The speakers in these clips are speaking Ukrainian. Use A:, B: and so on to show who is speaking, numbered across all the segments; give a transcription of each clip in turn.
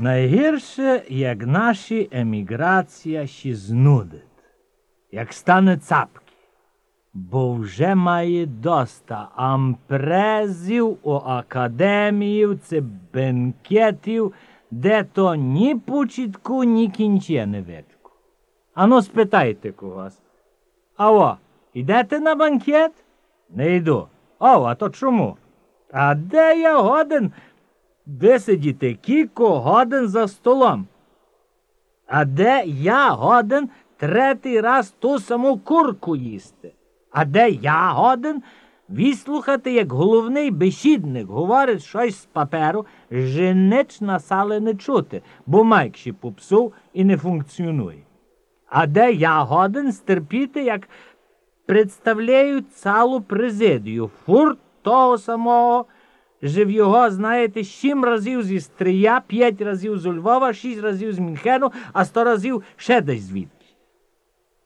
A: Найгірше, як наші еміграція ще знудить, як стане цапки, бо вже має доста ампрезів у академіїв, це бенкетів, де то ні початку, ні кінче не видко. Ану, спитайте когось. Аво, йдете на банкет? Не йду. О, а то чому? А де я годен висидіти кілько годин за столом? А де я годен третій раз ту саму курку їсти? А де я годен вислухати, як головний бесідник говорить щось з паперу, женич на сали не чути, бо майк ще попсув і не функціонує. А де я годен стерпіти, як представляють цілу президію, фурт того самого, жив'ього, знаєте, сім разів зі Стрия, п'ять разів з Львова, шість разів з Мюнхену, а сто разів ще десь звідки.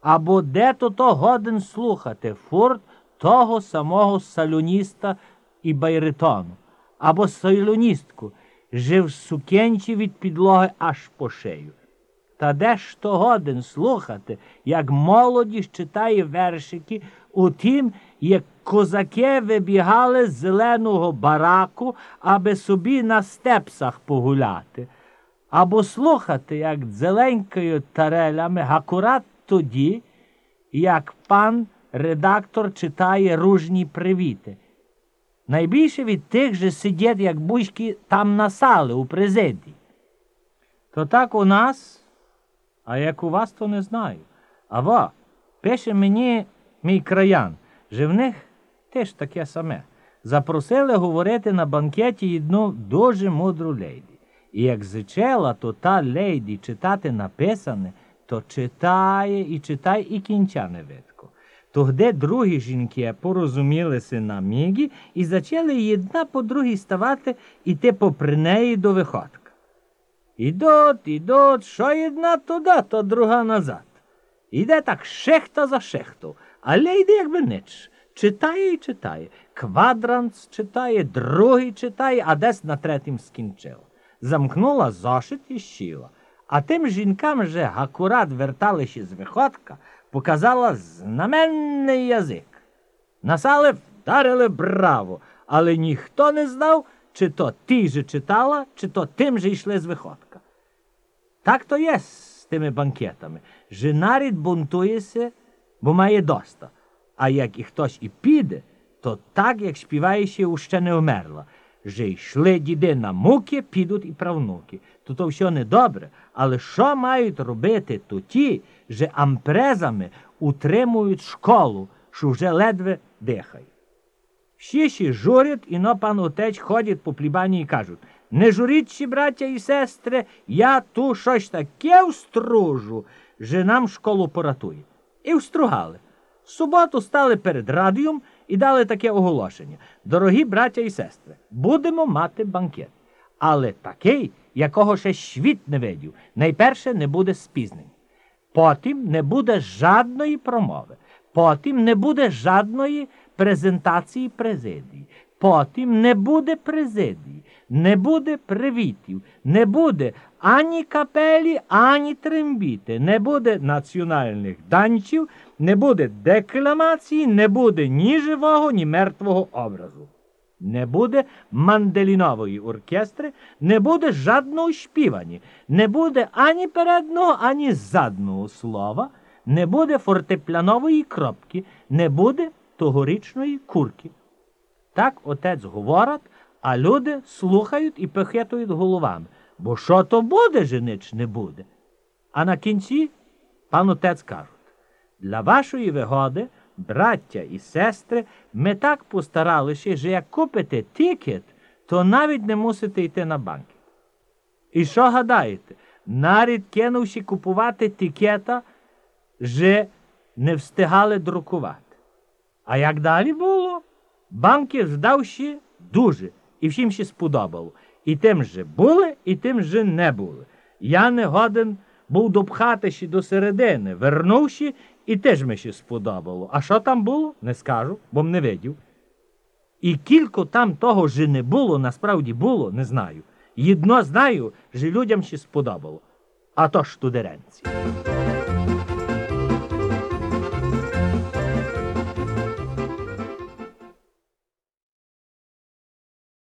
A: Або де то то годен слухати фурт того самого салюніста і байритону, або салюністку, жив сукенчі від підлоги аж по шею. Та де ж то годен слухати, як молодість читає вершики у тім, як козаки вибігали з зеленого бараку, аби собі на степсах погуляти, або слухати, як дзеленькою тарелями акурат тоді, як пан редактор читає ружні привіти. Найбільше від тих же сидять, як бучки там на сали у президії. То так у нас. А як у вас, то не знаю. А во, пише мені мій краян, що в них теж таке саме. Запросили говорити на банкеті одну дуже мудру лейді. І як зичела, то та лейді читати написане, то читає і читає, і кінця не видко. Тогде другі жінки порозумілися на мігі і зачали одна по другій ставати іти попри неї до виходка. Ідуть, ідуть, що одна туди, то друга назад. Іде так шехта за шехту, але йде, якби нич. Читає і читає. Квадрант читає, другий читає, а десь на третім скінчила. Замкнула зошит і щіла. А тим жінкам же акурат верталися з виходка, показала знаменний язик. Насали вдарили браво, але ніхто не знав, чи то ти же читала, чи то тим же йшли з виходка. Так то є з тими банкетами. Женарід бунтується, бо має доста. А як і хтось і піде, то так, як співає ще уще не вмерла. Же йшли діди на муки, підуть і правнуки. То то все недобре, але що мають робити то ті, що ампрезами утримують школу, що вже ледве дихає? Всі ще журять, і но пан отець ходять по плібані і кажуть не журіть, браття і сестри, я ту щось таке встружу, що нам школу поратує. І встругали. В суботу стали перед радіум і дали таке оголошення. Дорогі браття і сестри, будемо мати банкет. Але такий, якого ще світ не видів, найперше не буде спізнень. Потім не буде жадної промови, потім не буде жадної презентації президії. Потім не буде президії, не буде привітів, не буде ані капелі, ані трембіти, не буде національних данчів, не буде декламації, не буде ні живого, ні мертвого образу. Не буде манделінової оркестри, не буде жадного співані, не буде ані передного, ані задного слова, не буде фортеплянової кропки, не буде тогорічної курки. Так отець говорить, а люди слухають і похитують головами. Бо що то буде, женич не буде. А на кінці пан отець кажуть, для вашої вигоди, браття і сестри, ми так постаралися, що як купите тікет, то навіть не мусите йти на банки. І що гадаєте? Нарід кинувши купувати тікета, вже не встигали друкувати. А як далі було? Банки здавши дуже, і всім ще сподобало. І тим же були, і тим же не були. Я не годен був допхати ще до середини, вернувши, і теж ми ще сподобало. А що там було, не скажу, бо не видів. І кілько там того же не було, насправді було, не знаю. Єдно знаю, що людям ще сподобало. А то ж тудеренці.